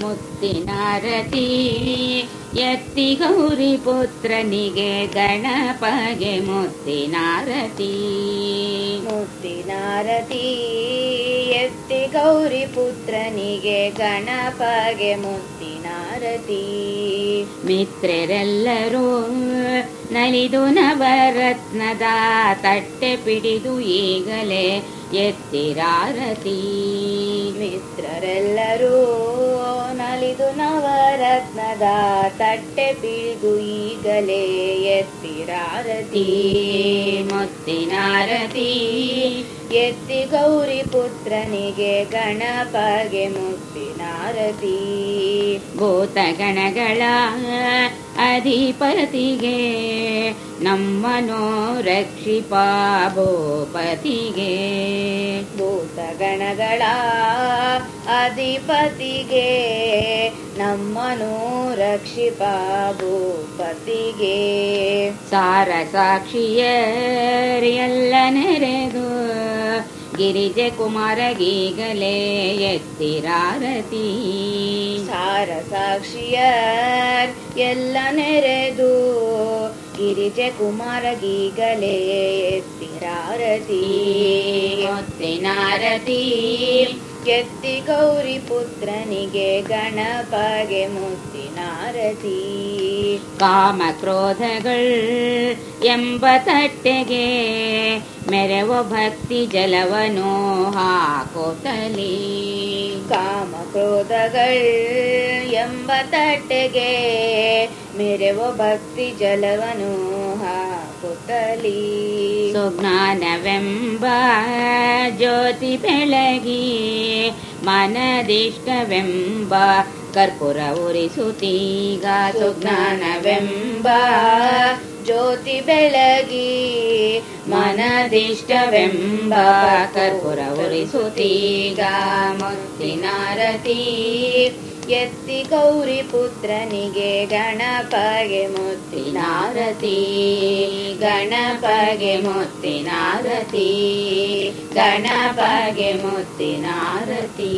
ಮುತ್ತಿನಾರತಿ ಎತ್ತಿ ಗೌರಿ ಪುತ್ರನಿಗೆ ಗಣಪಗೆ ಮುತ್ತಿನಾರತಿ ಮುತ್ತಿನಾರತಿ ಎತ್ತಿ ಗೌರಿ ಪುತ್ರನಿಗೆ ಗಣಪಗೆ ಮುತ್ತಿನಾರತಿ ಮಿತ್ರರೆಲ್ಲರೂ ನಲಿದು ನವರತ್ನದ ತಟ್ಟೆ ಪಿಡಿದು ಈಗಲೇ ಎತ್ತಿರಾರತಿ ಮಿತ್ರರೆಲ್ಲರೂ ನವರತ್ನದ ತಟ್ಟೆ ಬಿಳಿಗು ಈಗಲೇ ಎತ್ತಿರಾರತಿ ಮುತ್ತಿನಾರತಿ ಎತ್ತಿ ಗೌರಿ ಪುತ್ರನಿಗೆ ಗಣಪಗೆ ಮುತ್ತಿನಾರತಿ ಭೂತಗಣಗಳ ಅಧಿಪತಿಗೆ ನಮ್ಮನೋ ರಕ್ಷಿಪ ಭೂಪತಿಗೆ ಭೂತಗಣಗಳ ಅಧಿಪತಿಗೆ ನಮ್ಮನು ರಕ್ಷಿಪ ಭೂಪತಿಗೆ ಸಾರ ಸಾಕ್ಷಿಯರೆಲ್ಲ ನೆರೆದು ಗಿರಿಜೆ ಕುಮಾರಗೀಗಲೇ ಎತ್ತಿರಾರತಿ. ಸಾರ ಸಾಕ್ಷಿಯರ್ ಎಲ್ಲ ನೆರೆದು ಗಿರಿಜೆ ಕುಮಾರಗೀಗಲೇ ಎತ್ತಿರಾರತಿ. ಮುತ್ತಿನಾರತಿ ಎತ್ತಿ ಗೌರಿ ಪುತ್ರನಿಗೆ ಗಣಪಗೆ ಮುತ್ತಿನಾರತಿ ಕಾಮ ಕ್ರೋಧಗಳ್ ಎಂಬ ತಟ್ಟೆಗೆ ಮೆರವ ಭಕ್ತಿ ಜಲವನು ಹಾಕೋತಲಿ. ಕಾಮ ಕ್ರೋಧಗಳ್ ಎಂಬ ತಟ್ಟೆಗೆ ಮೆರವ ಭಕ್ತಿ ಜಲವನು ಹಾಕುತ್ತಲಿ ಸುಜ್ಞಾನವೆಂಬ ಜ್ಯೋತಿ ಬೆಳಗಿ ಮನದಿಷ್ಟವೆಂಬ ಕರ್ಪೂರ ಉರಿಸುತ್ತೀಗ ಸುಜ್ಞಾನವೆಂಬ ಜ್ಯೋತಿ ಬೆಳಗಿ ಮನದಿಷ್ಟವೆಂಬ ಕರ್ಪೂರ ಉರಿಸುತ್ತೀಗ ಮುತ್ತಿನಾರತಿ ಎತ್ತಿ ಗೌರಿ ಪುತ್ರನಿಗೆ ಗಣಪಗೆ ಮುತ್ತಿನಾರತಿ ಗಣಪಗೆ ಮುತ್ತಿನಾರತಿ ಗಣಪಗೆ ಮುತ್ತಿನಾರತಿ